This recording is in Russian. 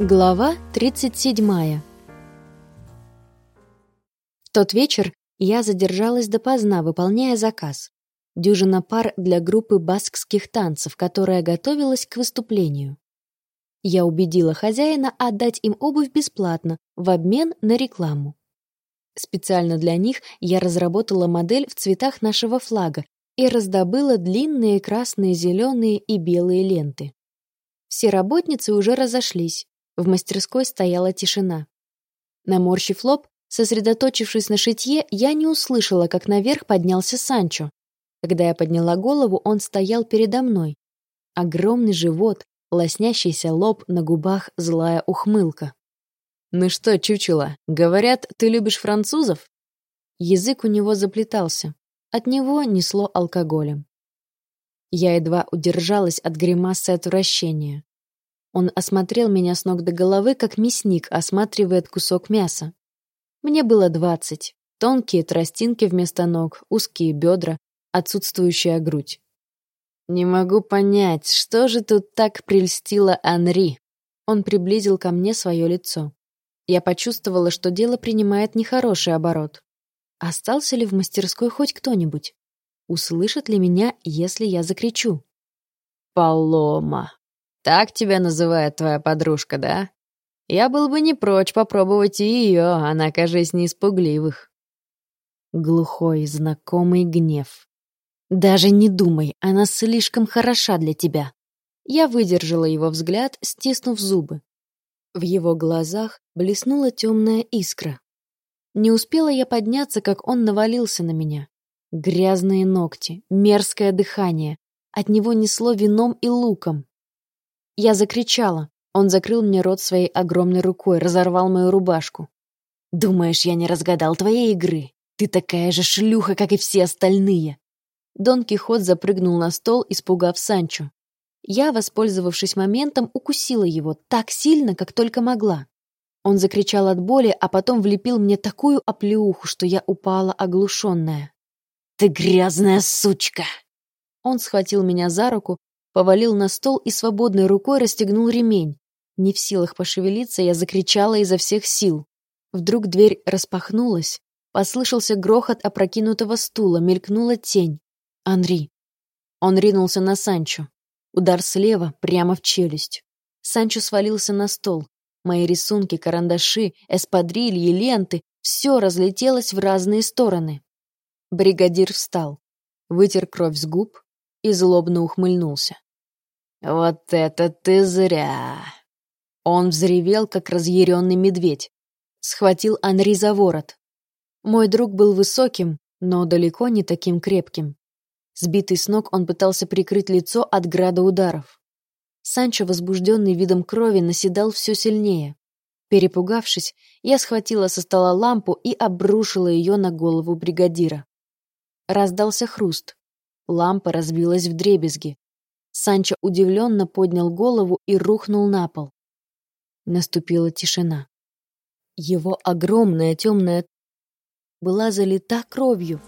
Глава 37. В тот вечер я задержалась допоздна, выполняя заказ. Дюжина пар для группы баскских танцев, которая готовилась к выступлению. Я убедила хозяина отдать им обувь бесплатно, в обмен на рекламу. Специально для них я разработала модель в цветах нашего флага и раздобыла длинные красные, зеленые и белые ленты. Все работницы уже разошлись. В мастерской стояла тишина. Наморщив лоб, сосредоточившись на шитье, я не услышала, как наверх поднялся Санчо. Когда я подняла голову, он стоял передо мной. Огромный живот, лоснящийся лоб, на губах злая ухмылка. «Ну что, чучело, говорят, ты любишь французов?» Язык у него заплетался. От него несло алкоголем. Я едва удержалась от гримасы отвращения. Он осмотрел меня с ног до головы, как мясник осматривает кусок мяса. Мне было двадцать. Тонкие тростинки вместо ног, узкие бедра, отсутствующая грудь. «Не могу понять, что же тут так прельстило Анри?» Он приблизил ко мне свое лицо. Я почувствовала, что дело принимает нехороший оборот. Остался ли в мастерской хоть кто-нибудь? Услышат ли меня, если я закричу? «Палома!» Так тебя называет твоя подружка, да? Я был бы не прочь попробовать и ее, она, кажется, не испугливых. Глухой, знакомый гнев. Даже не думай, она слишком хороша для тебя. Я выдержала его взгляд, стиснув зубы. В его глазах блеснула темная искра. Не успела я подняться, как он навалился на меня. Грязные ногти, мерзкое дыхание. От него несло вином и луком. Я закричала. Он закрыл мне рот своей огромной рукой, разорвал мою рубашку. «Думаешь, я не разгадал твоей игры? Ты такая же шлюха, как и все остальные!» Дон Кихот запрыгнул на стол, испугав Санчо. Я, воспользовавшись моментом, укусила его так сильно, как только могла. Он закричал от боли, а потом влепил мне такую оплеуху, что я упала оглушенная. «Ты грязная сучка!» Он схватил меня за руку, повалил на стол и свободной рукой расстегнул ремень. Не в силах пошевелиться, я закричала изо всех сил. Вдруг дверь распахнулась, послышался грохот опрокинутого стула, мелькнула тень. Анри. Он ринулся на Санчо. Удар слева, прямо в челюсть. Санчо свалился на стол. Мои рисунки, карандаши, эспадрильи, ленты — все разлетелось в разные стороны. Бригадир встал, вытер кровь с губ и злобно ухмыльнулся. «Вот это ты зря!» Он взревел, как разъяренный медведь. Схватил Анри за ворот. Мой друг был высоким, но далеко не таким крепким. Сбитый с ног, он пытался прикрыть лицо от града ударов. Санчо, возбужденный видом крови, наседал все сильнее. Перепугавшись, я схватила со стола лампу и обрушила ее на голову бригадира. Раздался хруст. Лампа разбилась в дребезги. Санчо удивленно поднял голову и рухнул на пол. Наступила тишина. Его огромная темная была залита кровью.